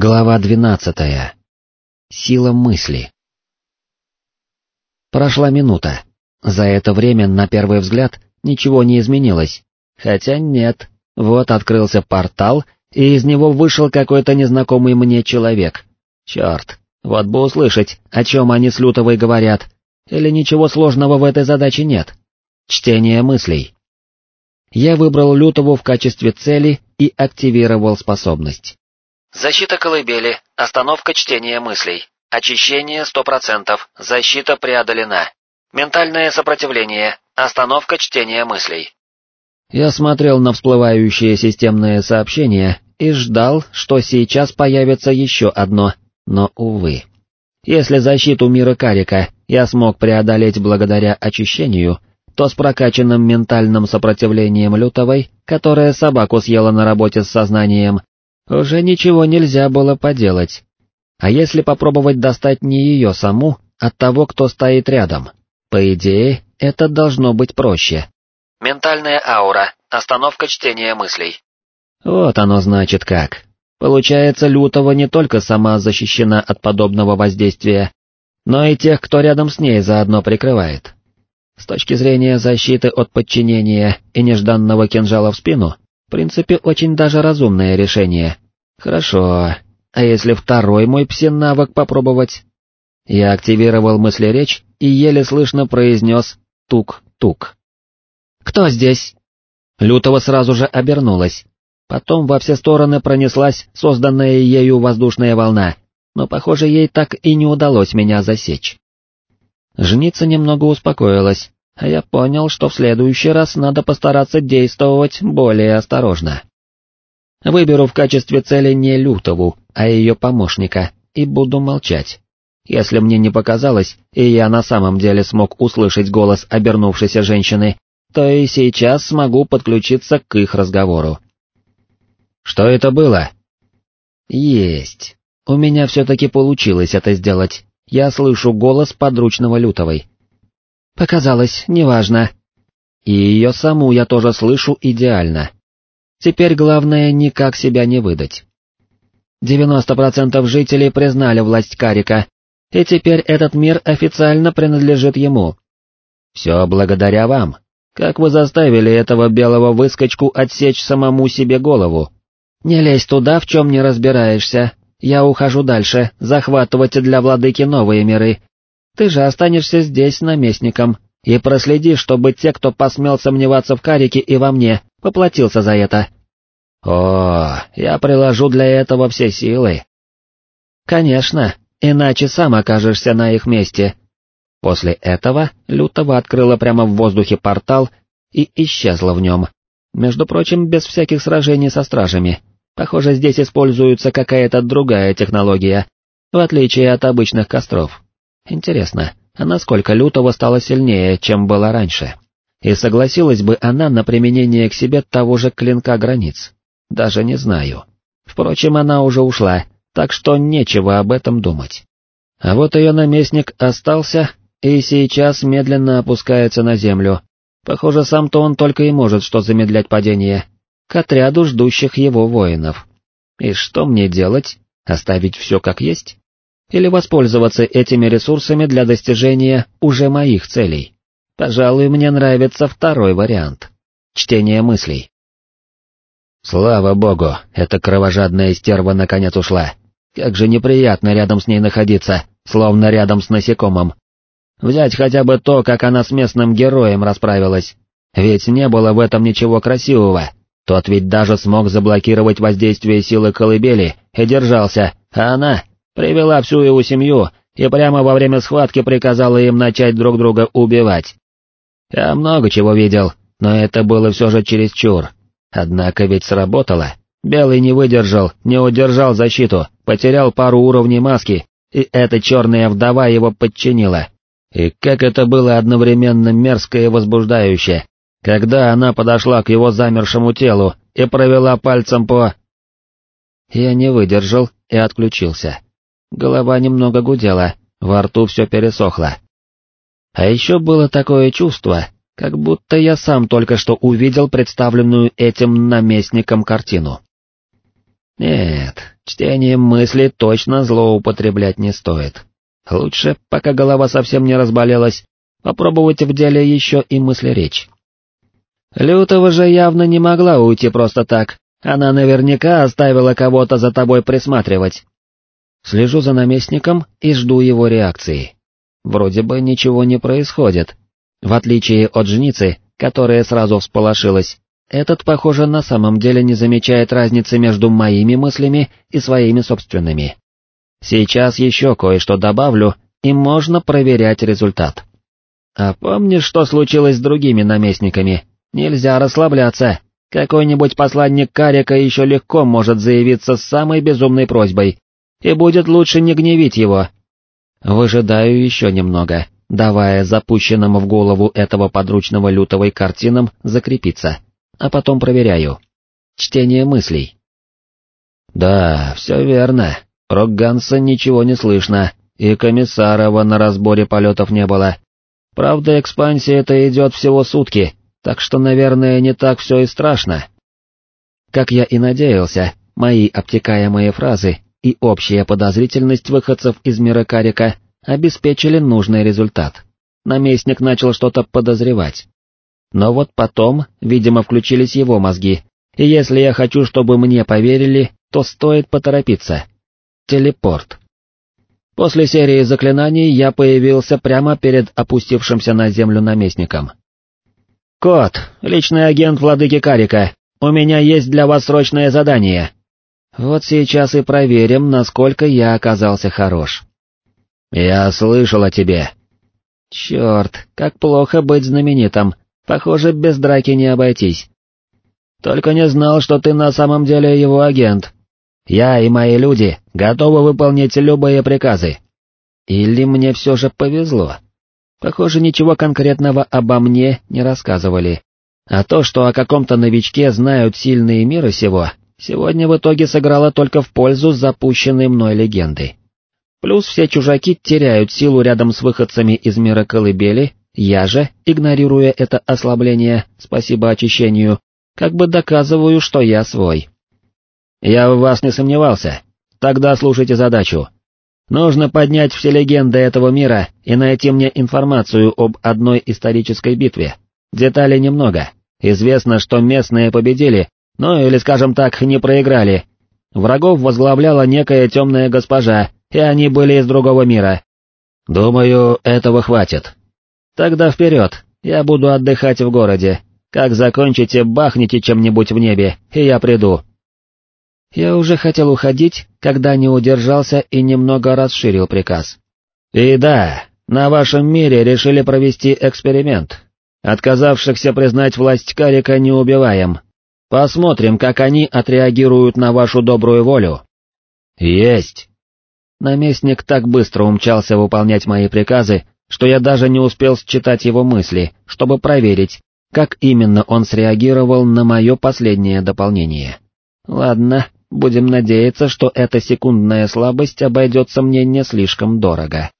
Глава двенадцатая. Сила мысли. Прошла минута. За это время, на первый взгляд, ничего не изменилось. Хотя нет, вот открылся портал, и из него вышел какой-то незнакомый мне человек. Черт, вот бы услышать, о чем они с Лютовой говорят. Или ничего сложного в этой задаче нет. Чтение мыслей. Я выбрал Лютову в качестве цели и активировал способность. Защита колыбели, остановка чтения мыслей, очищение 100%, защита преодолена. Ментальное сопротивление, остановка чтения мыслей. Я смотрел на всплывающее системное сообщение и ждал, что сейчас появится еще одно, но увы. Если защиту мира Карика я смог преодолеть благодаря очищению, то с прокачанным ментальным сопротивлением лютовой, которая собаку съела на работе с сознанием, уже ничего нельзя было поделать. А если попробовать достать не ее саму, от того, кто стоит рядом? По идее, это должно быть проще. Ментальная аура, остановка чтения мыслей. Вот оно значит как. Получается, Лютова не только сама защищена от подобного воздействия, но и тех, кто рядом с ней заодно прикрывает. С точки зрения защиты от подчинения и нежданного кинжала в спину, в принципе, очень даже разумное решение. Хорошо, а если второй мой псин-навык попробовать? Я активировал мыслеречь и еле слышно произнес «тук-тук». «Кто здесь?» Лютого сразу же обернулась. Потом во все стороны пронеслась созданная ею воздушная волна, но, похоже, ей так и не удалось меня засечь. Жница немного успокоилась, я понял, что в следующий раз надо постараться действовать более осторожно. Выберу в качестве цели не Лютову, а ее помощника, и буду молчать. Если мне не показалось, и я на самом деле смог услышать голос обернувшейся женщины, то и сейчас смогу подключиться к их разговору. «Что это было?» «Есть. У меня все-таки получилось это сделать. Я слышу голос подручного Лютовой. Показалось, неважно. И ее саму я тоже слышу идеально. Теперь главное никак себя не выдать. 90% жителей признали власть Карика, и теперь этот мир официально принадлежит ему. Все благодаря вам. Как вы заставили этого белого выскочку отсечь самому себе голову? Не лезь туда, в чем не разбираешься. Я ухожу дальше, захватывать для владыки новые миры, ты же останешься здесь наместником, и проследи, чтобы те, кто посмел сомневаться в Карике и во мне, поплатился за это. О, я приложу для этого все силы. Конечно, иначе сам окажешься на их месте. После этого Лютова открыла прямо в воздухе портал и исчезла в нем. Между прочим, без всяких сражений со стражами. Похоже, здесь используется какая-то другая технология, в отличие от обычных костров. Интересно, а насколько Лютого стало сильнее, чем было раньше? И согласилась бы она на применение к себе того же клинка границ? Даже не знаю. Впрочем, она уже ушла, так что нечего об этом думать. А вот ее наместник остался и сейчас медленно опускается на землю. Похоже, сам-то он только и может что замедлять падение, к отряду ждущих его воинов. И что мне делать? Оставить все как есть? Или воспользоваться этими ресурсами для достижения уже моих целей. Пожалуй, мне нравится второй вариант. Чтение мыслей. Слава богу, эта кровожадная стерва наконец ушла. Как же неприятно рядом с ней находиться, словно рядом с насекомым. Взять хотя бы то, как она с местным героем расправилась. Ведь не было в этом ничего красивого. Тот ведь даже смог заблокировать воздействие силы колыбели и держался, а она привела всю его семью и прямо во время схватки приказала им начать друг друга убивать. Я много чего видел, но это было все же чересчур. Однако ведь сработало. Белый не выдержал, не удержал защиту, потерял пару уровней маски, и эта черная вдова его подчинила. И как это было одновременно мерзко и возбуждающе, когда она подошла к его замершему телу и провела пальцем по... Я не выдержал и отключился. Голова немного гудела, во рту все пересохло. А еще было такое чувство, как будто я сам только что увидел представленную этим наместником картину. Нет, Чтением мысли точно злоупотреблять не стоит. Лучше, пока голова совсем не разболелась, попробовать в деле еще и мысли-речь. Лютого же явно не могла уйти просто так, она наверняка оставила кого-то за тобой присматривать. Слежу за наместником и жду его реакции. Вроде бы ничего не происходит. В отличие от жницы, которая сразу всполошилась, этот, похоже, на самом деле не замечает разницы между моими мыслями и своими собственными. Сейчас еще кое-что добавлю, и можно проверять результат. А помнишь, что случилось с другими наместниками? Нельзя расслабляться. Какой-нибудь посланник Карика еще легко может заявиться с самой безумной просьбой, и будет лучше не гневить его. Выжидаю еще немного, давая запущенному в голову этого подручного лютовой картинам закрепиться, а потом проверяю. Чтение мыслей. Да, все верно. Рокганса ничего не слышно, и Комиссарова на разборе полетов не было. Правда, экспансия это идет всего сутки, так что, наверное, не так все и страшно. Как я и надеялся, мои обтекаемые фразы и общая подозрительность выходцев из мира Карика обеспечили нужный результат. Наместник начал что-то подозревать. Но вот потом, видимо, включились его мозги, и если я хочу, чтобы мне поверили, то стоит поторопиться. Телепорт. После серии заклинаний я появился прямо перед опустившимся на землю наместником. «Кот, личный агент владыки Карика, у меня есть для вас срочное задание». Вот сейчас и проверим, насколько я оказался хорош. «Я слышал о тебе». «Черт, как плохо быть знаменитым, похоже, без драки не обойтись». «Только не знал, что ты на самом деле его агент. Я и мои люди готовы выполнить любые приказы». Или мне все же повезло? Похоже, ничего конкретного обо мне не рассказывали. А то, что о каком-то новичке знают сильные мира сего, сегодня в итоге сыграло только в пользу запущенной мной легенды. Плюс все чужаки теряют силу рядом с выходцами из мира колыбели, я же, игнорируя это ослабление, спасибо очищению, как бы доказываю, что я свой. Я в вас не сомневался. Тогда слушайте задачу. Нужно поднять все легенды этого мира и найти мне информацию об одной исторической битве. Деталей немного. Известно, что местные победили, ну или, скажем так, не проиграли. Врагов возглавляла некая темная госпожа, и они были из другого мира. Думаю, этого хватит. Тогда вперед, я буду отдыхать в городе. Как закончите, бахните чем-нибудь в небе, и я приду. Я уже хотел уходить, когда не удержался и немного расширил приказ. И да, на вашем мире решили провести эксперимент. Отказавшихся признать власть Карика не убиваем. Посмотрим, как они отреагируют на вашу добрую волю. Есть. Наместник так быстро умчался выполнять мои приказы, что я даже не успел считать его мысли, чтобы проверить, как именно он среагировал на мое последнее дополнение. Ладно, Будем надеяться, что эта секундная слабость обойдется мне не слишком дорого.